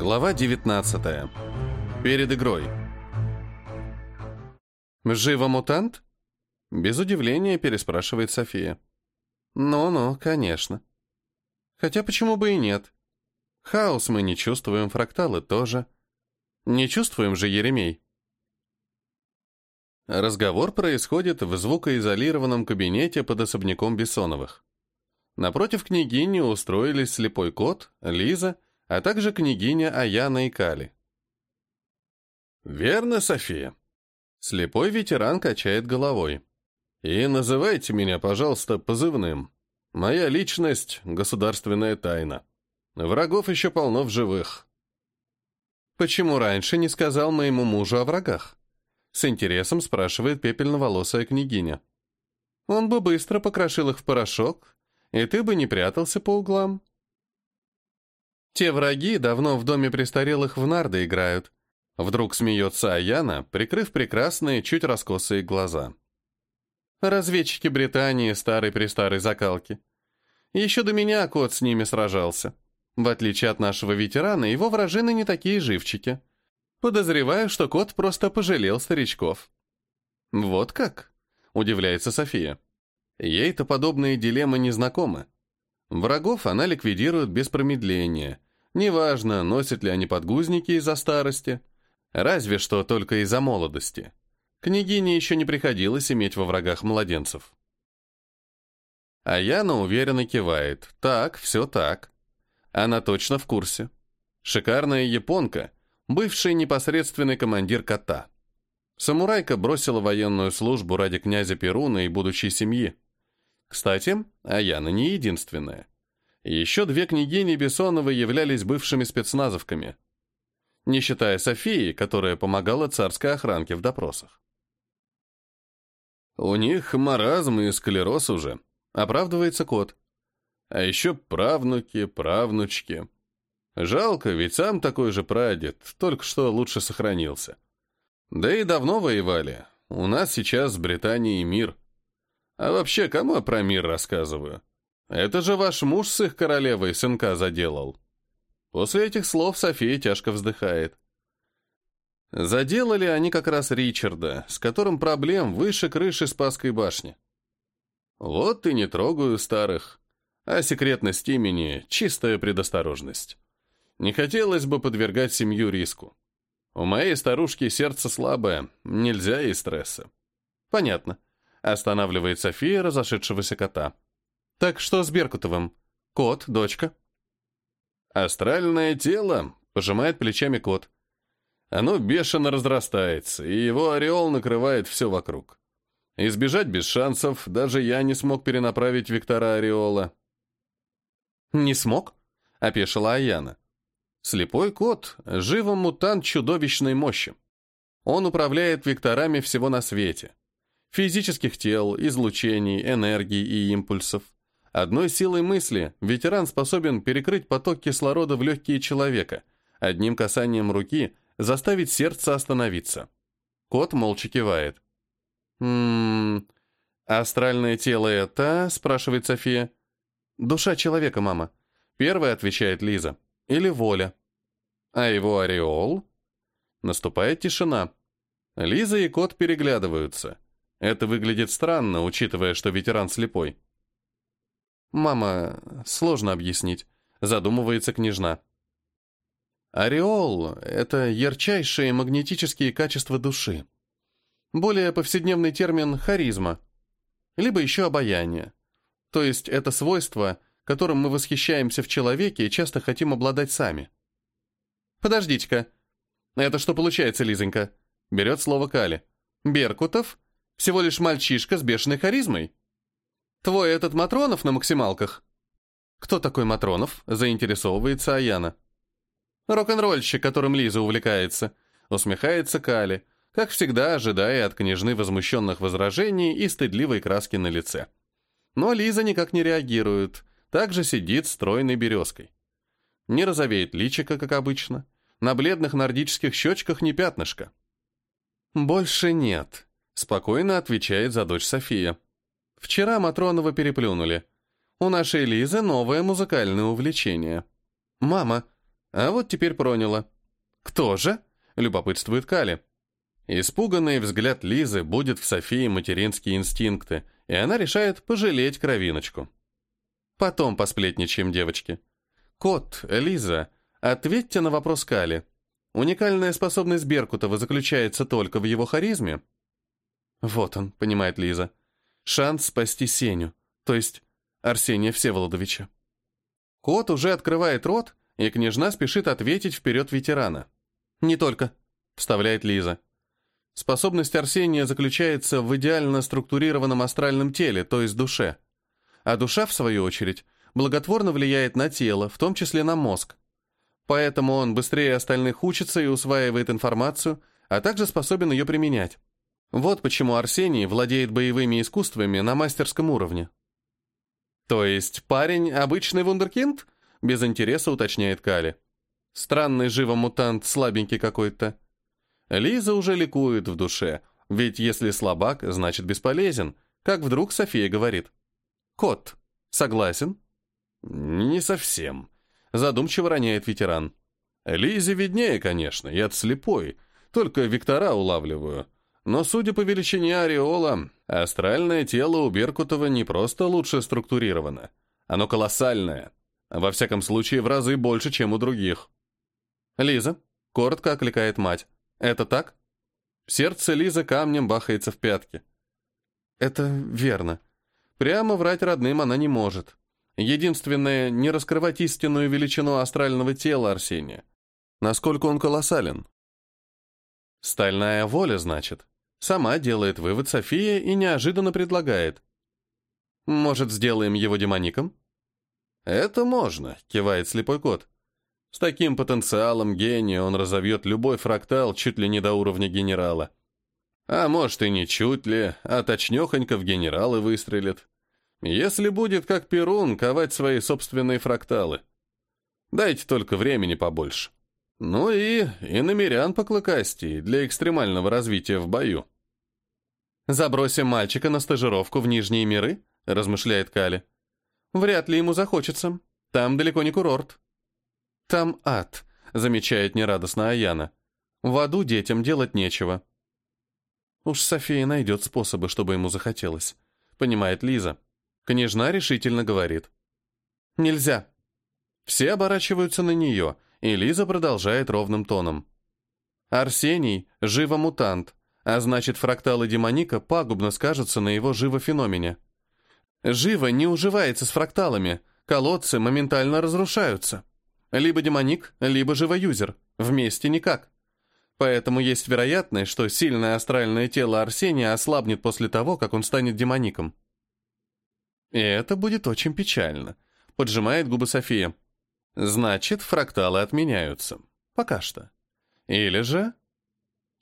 Глава 19. Перед игрой. «Живо мутант?» Без удивления переспрашивает София. «Ну-ну, конечно. Хотя почему бы и нет? Хаос мы не чувствуем, фракталы тоже. Не чувствуем же Еремей». Разговор происходит в звукоизолированном кабинете под особняком Бессоновых. Напротив княгини устроились слепой кот, Лиза, а также княгиня Аяна и Кали. «Верно, София?» Слепой ветеран качает головой. «И называйте меня, пожалуйста, позывным. Моя личность — государственная тайна. Врагов еще полно в живых». «Почему раньше не сказал моему мужу о врагах?» С интересом спрашивает пепельноволосая княгиня. «Он бы быстро покрошил их в порошок, и ты бы не прятался по углам. Те враги давно в доме престарелых в нарды играют. Вдруг смеется Аяна, прикрыв прекрасные, чуть раскосые глаза. Разведчики Британии старой-престарой закалки. Еще до меня кот с ними сражался. В отличие от нашего ветерана, его вражины не такие живчики. Подозреваю, что кот просто пожалел старичков. Вот как? Удивляется София. Ей-то подобные дилеммы не знакомы. Врагов она ликвидирует без промедления. Неважно, носят ли они подгузники из-за старости, разве что только из-за молодости. Княгине еще не приходилось иметь во врагах младенцев. А Яна уверенно кивает. Так, все так. Она точно в курсе. Шикарная японка, бывший непосредственный командир кота. Самурайка бросила военную службу ради князя Перуна и будущей семьи. Кстати, Аяна не единственная. Еще две княгини Бессоновы являлись бывшими спецназовками. Не считая Софии, которая помогала царской охранке в допросах. «У них маразм и склероз уже», — оправдывается кот. «А еще правнуки, правнучки. Жалко, ведь сам такой же прадед, только что лучше сохранился. Да и давно воевали. У нас сейчас с Британией мир. А вообще, кому я про мир рассказываю? Это же ваш муж с их королевой сынка заделал. После этих слов София тяжко вздыхает. Заделали они как раз Ричарда, с которым проблем выше крыши Спасской башни. Вот и не трогаю старых. А секретность имени — чистая предосторожность. Не хотелось бы подвергать семью риску. У моей старушки сердце слабое, нельзя и стресса. Понятно. Останавливает София разошедшегося кота. «Так что с Беркутовым? Кот, дочка?» «Астральное тело», — пожимает плечами кот. Оно бешено разрастается, и его ореол накрывает все вокруг. Избежать без шансов, даже я не смог перенаправить вектора ореола. «Не смог?» — опешила Аяна. Слепой кот — живо мутант чудовищной мощи. Он управляет векторами всего на свете физических тел, излучений, энергии и импульсов. Одной силой мысли ветеран способен перекрыть поток кислорода в легкие человека, одним касанием руки заставить сердце остановиться. Кот молча кивает. «Ммм... Астральное тело это?» — спрашивает София. «Душа человека, мама». Первая отвечает Лиза. «Или воля». «А его ореол?» Наступает тишина. Лиза и кот переглядываются. Это выглядит странно, учитывая, что ветеран слепой. «Мама, сложно объяснить», — задумывается княжна. Ореол — это ярчайшие магнетические качества души. Более повседневный термин — харизма. Либо еще обаяние. То есть это свойство, которым мы восхищаемся в человеке и часто хотим обладать сами. «Подождите-ка. Это что получается, Лизонька?» Берет слово Кали. «Беркутов всего лишь мальчишка с бешеной харизмой. Твой этот Матронов на максималках. Кто такой Матронов? Заинтересовывается Аяна. Рок-н-ролльщик, которым Лиза увлекается. Усмехается Кали, как всегда ожидая от княжны возмущенных возражений и стыдливой краски на лице. Но Лиза никак не реагирует, также сидит стройной березкой. Не розовеет личико, как обычно. На бледных нордических щечках не пятнышко. «Больше нет», Спокойно отвечает за дочь София. Вчера Матронова переплюнули. У нашей Лизы новое музыкальное увлечение. Мама, А вот теперь проняло. «Кто же?» — любопытствует Кали. Испуганный взгляд Лизы будет в Софии материнские инстинкты, и она решает пожалеть кровиночку. Потом посплетничаем, девочки. Кот, Лиза, ответьте на вопрос Кали. Уникальная способность Беркутова заключается только в его харизме? Вот он, понимает Лиза. Шанс спасти Сеню, то есть Арсения Всеволодовича. Кот уже открывает рот, и княжна спешит ответить вперед ветерана. «Не только», — вставляет Лиза. Способность Арсения заключается в идеально структурированном астральном теле, то есть душе. А душа, в свою очередь, благотворно влияет на тело, в том числе на мозг. Поэтому он быстрее остальных учится и усваивает информацию, а также способен ее применять. Вот почему Арсений владеет боевыми искусствами на мастерском уровне. То есть парень обычный вундеркинд? Без интереса уточняет Кали. Странный живомутант, слабенький какой-то. Лиза уже ликует в душе, ведь если слабак, значит бесполезен, как вдруг София говорит. «Кот, согласен?» «Не совсем», — задумчиво роняет ветеран. «Лизе виднее, конечно, я слепой, только вектора улавливаю. Но, судя по величине ореола, астральное тело у Беркутова не просто лучше структурировано, оно колоссальное, во всяком случае в разы больше, чем у других». «Лиза», — коротко окликает мать, это так? Сердце Лизы камнем бахается в пятки. Это верно. Прямо врать родным она не может. Единственное, не раскрывать истинную величину астрального тела Арсения. Насколько он колоссален. Стальная воля, значит. Сама делает вывод София и неожиданно предлагает. Может, сделаем его демоником? Это можно, кивает слепой кот. С таким потенциалом гения он разовьет любой фрактал чуть ли не до уровня генерала. А может и не чуть ли, а точнёхонько в генералы выстрелит. Если будет, как Перун, ковать свои собственные фракталы. Дайте только времени побольше. Ну и, и намерян поклыкастей для экстремального развития в бою. «Забросим мальчика на стажировку в Нижние миры?» — размышляет Кали. «Вряд ли ему захочется. Там далеко не курорт». «Там ад», — замечает нерадостно Аяна. «В аду детям делать нечего». Уж София найдет способы, чтобы ему захотелось. Понимает Лиза. Княжна решительно говорит. «Нельзя». Все оборачиваются на нее, и Лиза продолжает ровным тоном. «Арсений — живо-мутант, а значит, фракталы демоника пагубно скажутся на его живо-феномене. Живо не уживается с фракталами, колодцы моментально разрушаются». Либо демоник, либо живоюзер. Вместе никак. Поэтому есть вероятность, что сильное астральное тело Арсения ослабнет после того, как он станет демоником. И это будет очень печально, поджимает губы София. Значит, фракталы отменяются. Пока что. Или же...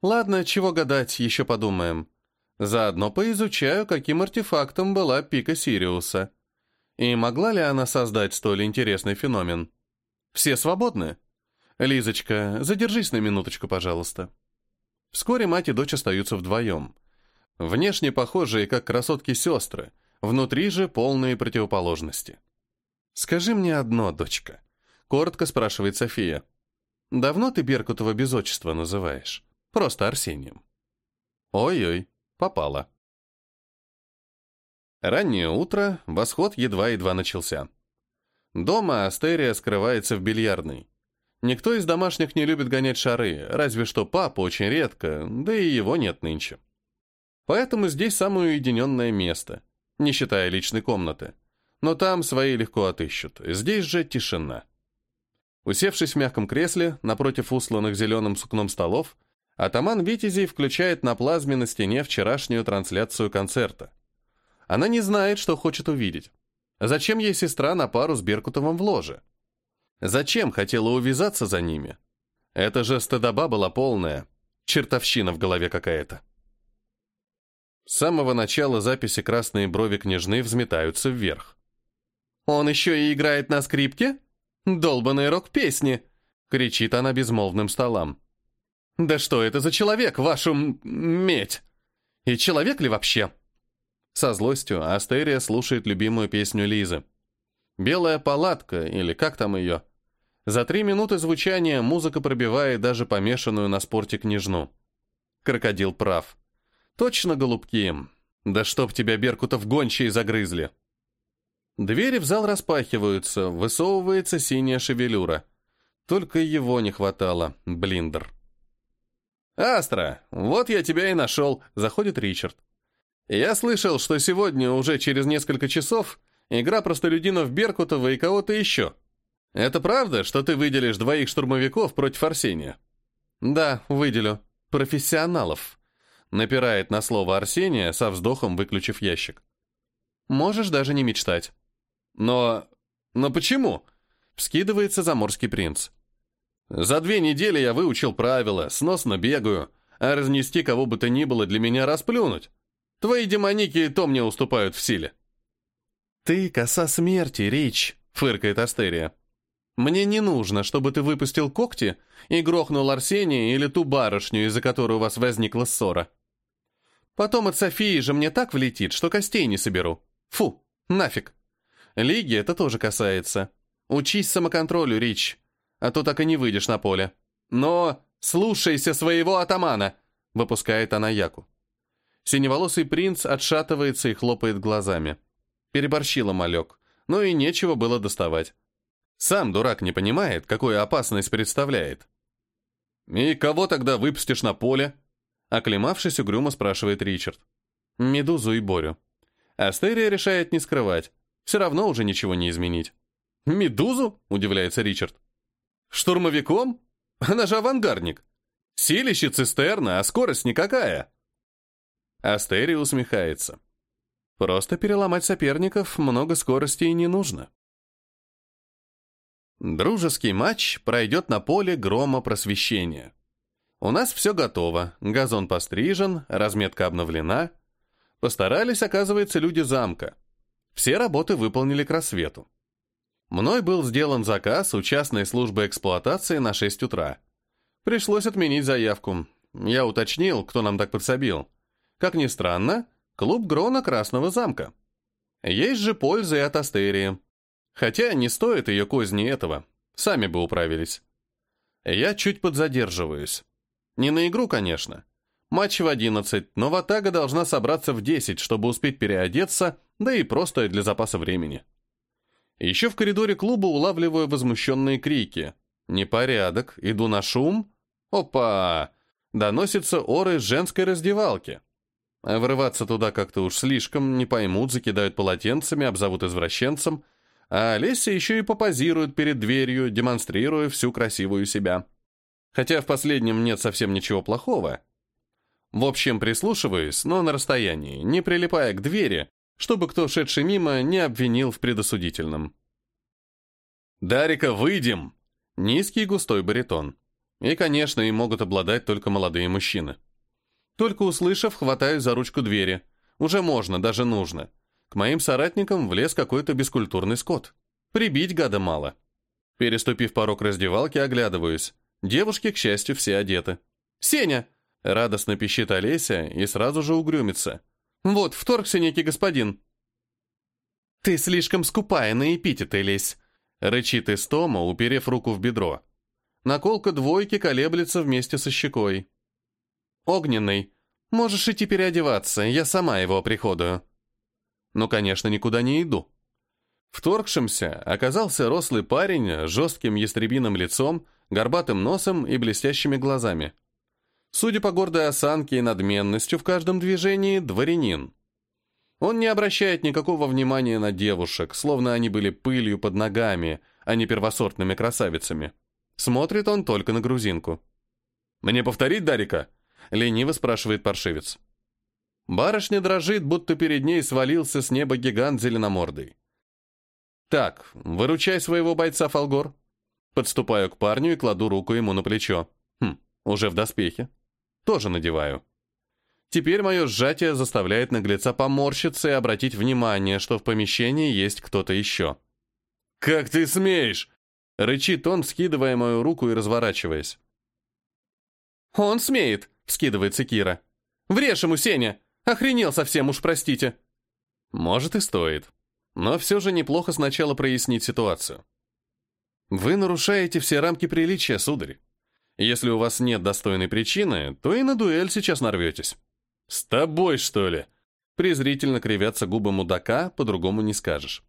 Ладно, чего гадать, еще подумаем. Заодно поизучаю, каким артефактом была пика Сириуса. И могла ли она создать столь интересный феномен? Все свободны? Лизочка, задержись на минуточку, пожалуйста. Вскоре мать и дочь остаются вдвоем. Внешне похожие, как красотки-сестры, внутри же полные противоположности. «Скажи мне одно, дочка», — коротко спрашивает София. «Давно ты Беркутова без отчества называешь? Просто Арсением». «Ой-ой, попала». Раннее утро, восход едва-едва начался. Дома Астерия скрывается в бильярдной. Никто из домашних не любит гонять шары, разве что папа очень редко, да и его нет нынче. Поэтому здесь самое уединенное место, не считая личной комнаты. Но там свои легко отыщут, здесь же тишина. Усевшись в мягком кресле, напротив усланных зеленым сукном столов, атаман Витязей включает на плазме на стене вчерашнюю трансляцию концерта. Она не знает, что хочет увидеть. Зачем ей сестра на пару с Беркутовым в ложе? Зачем хотела увязаться за ними? Это же стыдоба была полная. Чертовщина в голове какая-то. С самого начала записи красные брови княжны взметаются вверх. «Он еще и играет на скрипке? Долбаные рок-песни!» — кричит она безмолвным столам. «Да что это за человек, вашу медь? И человек ли вообще?» Со злостью Астерия слушает любимую песню Лизы. «Белая палатка» или как там ее? За три минуты звучания музыка пробивает даже помешанную на спорте княжну. Крокодил прав. Точно, голубки. Да чтоб тебя беркутов гончие загрызли. Двери в зал распахиваются, высовывается синяя шевелюра. Только его не хватало, блиндер. «Астра, вот я тебя и нашел», — заходит Ричард. «Я слышал, что сегодня уже через несколько часов игра простолюдинов Беркутова и кого-то еще. Это правда, что ты выделишь двоих штурмовиков против Арсения?» «Да, выделю. Профессионалов», — напирает на слово Арсения, со вздохом выключив ящик. «Можешь даже не мечтать». «Но... но почему?» — вскидывается заморский принц. «За две недели я выучил правила, сносно бегаю, а разнести кого бы то ни было для меня расплюнуть. Твои демоники то мне уступают в силе». «Ты коса смерти, Рич», — фыркает Астерия. Мне не нужно, чтобы ты выпустил когти и грохнул Арсения или ту барышню, из-за которой у вас возникла ссора. Потом от Софии же мне так влетит, что костей не соберу. Фу, нафиг. Лиги это тоже касается. Учись самоконтролю, Рич, а то так и не выйдешь на поле. Но слушайся своего атамана, выпускает она Яку. Синеволосый принц отшатывается и хлопает глазами. Переборщила малек, но и нечего было доставать. Сам дурак не понимает, какую опасность представляет. «И кого тогда выпустишь на поле?» Оклемавшись, угрюмо спрашивает Ричард. «Медузу и Борю». Астерия решает не скрывать. Все равно уже ничего не изменить. «Медузу?» – удивляется Ричард. «Штурмовиком? Она же авангардник. Силище цистерна, а скорость никакая». Астерия усмехается. «Просто переломать соперников много скорости и не нужно». Дружеский матч пройдет на поле грома просвещения. У нас все готово, газон пострижен, разметка обновлена. Постарались, оказывается, люди замка. Все работы выполнили к рассвету. Мной был сделан заказ у частной службы эксплуатации на 6 утра. Пришлось отменить заявку. Я уточнил, кто нам так подсобил. Как ни странно, клуб Грона Красного замка. Есть же польза и от Астерии. Хотя не стоит ее козни этого. Сами бы управились. Я чуть подзадерживаюсь. Не на игру, конечно. Матч в 11, но Ватага должна собраться в 10, чтобы успеть переодеться, да и просто для запаса времени. Еще в коридоре клуба улавливаю возмущенные крики. «Непорядок! Иду на шум!» «Опа!» Доносятся оры женской раздевалки. Врываться туда как-то уж слишком, не поймут, закидают полотенцами, обзовут извращенцем – а Олеся еще и попозирует перед дверью, демонстрируя всю красивую себя. Хотя в последнем нет совсем ничего плохого. В общем, прислушиваюсь, но на расстоянии, не прилипая к двери, чтобы кто, шедший мимо, не обвинил в предосудительном. «Дарика, выйдем!» Низкий густой баритон. И, конечно, им могут обладать только молодые мужчины. Только услышав, хватаю за ручку двери. Уже можно, даже нужно. К моим соратникам влез какой-то бескультурный скот. Прибить гада мало. Переступив порог раздевалки, оглядываюсь. Девушки, к счастью, все одеты. «Сеня!» — радостно пищит Олеся и сразу же угрюмится. «Вот, вторгся некий господин». «Ты слишком скупая на эпитеты, Лесь!» — рычит Истома, уперев руку в бедро. Наколка двойки колеблется вместе со щекой. «Огненный, можешь идти переодеваться, я сама его приходую» но, конечно, никуда не иду. Вторгшимся оказался рослый парень с жестким ястребиным лицом, горбатым носом и блестящими глазами. Судя по гордой осанке и надменностью в каждом движении, дворянин. Он не обращает никакого внимания на девушек, словно они были пылью под ногами, а не первосортными красавицами. Смотрит он только на грузинку. «Мне повторить, Дарика?» — лениво спрашивает паршивец. Барышня дрожит, будто перед ней свалился с неба гигант зеленомордый. «Так, выручай своего бойца, Фолгор». Подступаю к парню и кладу руку ему на плечо. Хм, уже в доспехе. Тоже надеваю. Теперь мое сжатие заставляет наглеца поморщиться и обратить внимание, что в помещении есть кто-то еще. «Как ты смеешь?» — рычит он, скидывая мою руку и разворачиваясь. «Он смеет!» — вскидывается Кира. «Врежь ему, Сеня! Охренел совсем, уж простите. Может и стоит. Но все же неплохо сначала прояснить ситуацию. Вы нарушаете все рамки приличия, сударь. Если у вас нет достойной причины, то и на дуэль сейчас нарветесь. С тобой, что ли? Презрительно кривятся губы мудака, по-другому не скажешь.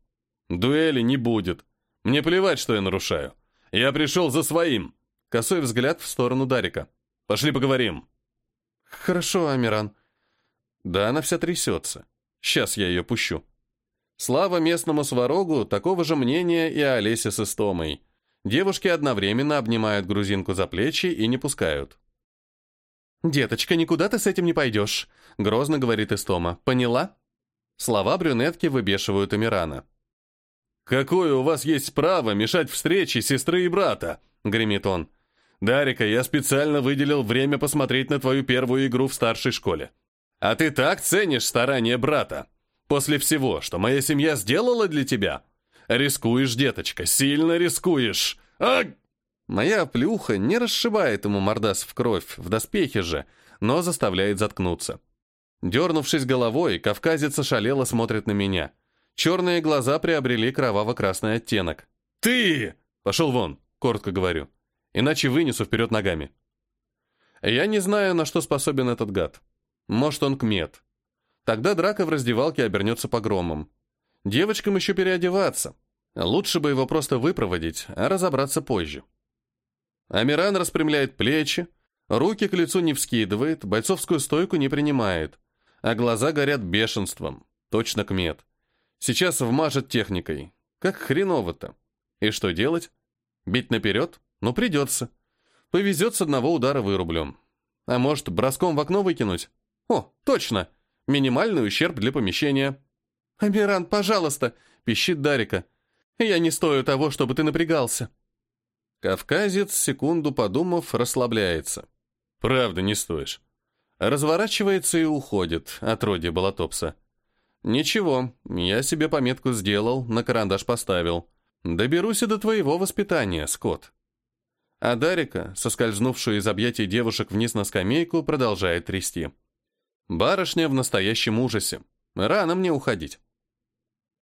Дуэли не будет. Мне плевать, что я нарушаю. Я пришел за своим. Косой взгляд в сторону Дарика. Пошли поговорим. Хорошо, Амиран. Да она вся трясется. Сейчас я ее пущу. Слава местному сварогу, такого же мнения и Олесе с Истомой. Девушки одновременно обнимают грузинку за плечи и не пускают. «Деточка, никуда ты с этим не пойдешь», — грозно говорит Истома. «Поняла?» Слова брюнетки выбешивают Амирана. «Какое у вас есть право мешать встрече сестры и брата?» — гремит он. «Дарика, я специально выделил время посмотреть на твою первую игру в старшей школе. А ты так ценишь старания брата. После всего, что моя семья сделала для тебя, Рискуешь, деточка, сильно рискуешь. А! Моя плюха не расшибает ему мордас в кровь, в доспехе же, но заставляет заткнуться. Дернувшись головой, кавказец ошалело смотрит на меня. Черные глаза приобрели кроваво-красный оттенок. «Ты!» «Пошел вон», — коротко говорю. «Иначе вынесу вперед ногами». Я не знаю, на что способен этот гад. Может, он кмет. Тогда драка в раздевалке обернется погромом. Девочкам еще переодеваться. Лучше бы его просто выпроводить, а разобраться позже. Амиран распрямляет плечи, руки к лицу не вскидывает, бойцовскую стойку не принимает, а глаза горят бешенством. Точно кмет. Сейчас вмажет техникой. Как хреново-то. И что делать? Бить наперед? Ну, придется. Повезет с одного удара вырублю. А может, броском в окно выкинуть? О, точно! Минимальный ущерб для помещения. «Амиран, пожалуйста!» — пищит Дарика. «Я не стою того, чтобы ты напрягался». Кавказец, секунду подумав, расслабляется. «Правда, не стоишь». Разворачивается и уходит, отродье Балатопса. «Ничего, я себе пометку сделал, на карандаш поставил. Доберусь и до твоего воспитания, Скотт». А Дарика, соскользнувшую из объятий девушек вниз на скамейку, продолжает трясти. Барышня в настоящем ужасе. Рано мне уходить.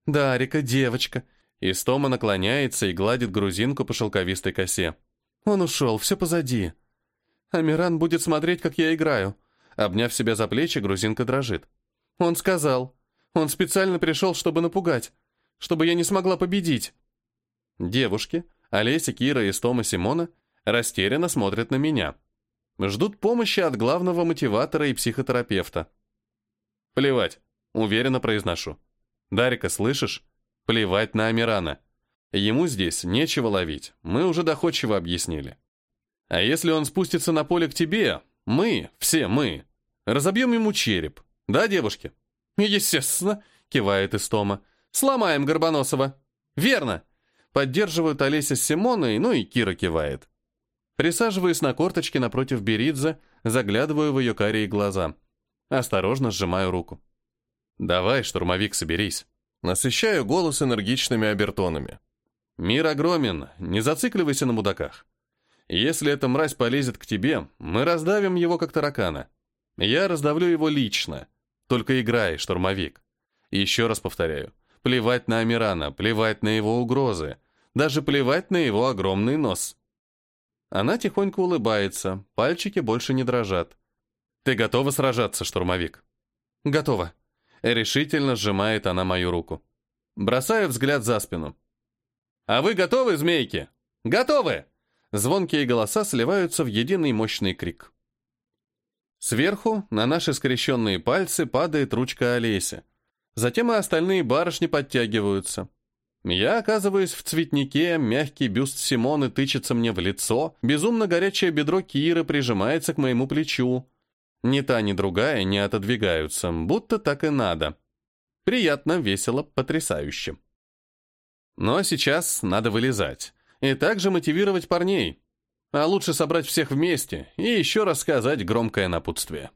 «Дарика, девочка!» Истома наклоняется и гладит грузинку по шелковистой косе. «Он ушел, все позади. Амиран будет смотреть, как я играю». Обняв себя за плечи, грузинка дрожит. «Он сказал. Он специально пришел, чтобы напугать. Чтобы я не смогла победить». Девушки, Олеся, Кира и Стома Симона, растерянно смотрят на меня. Ждут помощи от главного мотиватора и психотерапевта. «Плевать», — уверенно произношу. Дарика, слышишь? Плевать на Амирана. Ему здесь нечего ловить, мы уже доходчиво объяснили. А если он спустится на поле к тебе, мы, все мы, разобьем ему череп. Да, девушки? Естественно, кивает Истома. Сломаем Горбоносова. Верно. Поддерживают Олеся с Симоной, ну и Кира кивает. Присаживаюсь на корточки напротив Беридзе, заглядываю в ее карие глаза. Осторожно сжимаю руку. «Давай, штурмовик, соберись». Насыщаю голос энергичными обертонами. «Мир огромен, не зацикливайся на мудаках. Если эта мразь полезет к тебе, мы раздавим его, как таракана. Я раздавлю его лично. Только играй, штурмовик. Еще раз повторяю, плевать на Амирана, плевать на его угрозы, даже плевать на его огромный нос». Она тихонько улыбается, пальчики больше не дрожат. «Ты готова сражаться, штурмовик?» «Готова», Решительно сжимает она мою руку. Бросаю взгляд за спину. «А вы готовы, змейки? Готовы!» Звонкие голоса сливаются в единый мощный крик. Сверху на наши скрещенные пальцы падает ручка Олеся. Затем и остальные барышни подтягиваются. Я оказываюсь в цветнике, мягкий бюст Симоны тычется мне в лицо, безумно горячее бедро Киры прижимается к моему плечу. Ни та, ни другая не отодвигаются, будто так и надо. Приятно, весело, потрясающе. Но сейчас надо вылезать. И также мотивировать парней. А лучше собрать всех вместе и еще рассказать громкое напутствие.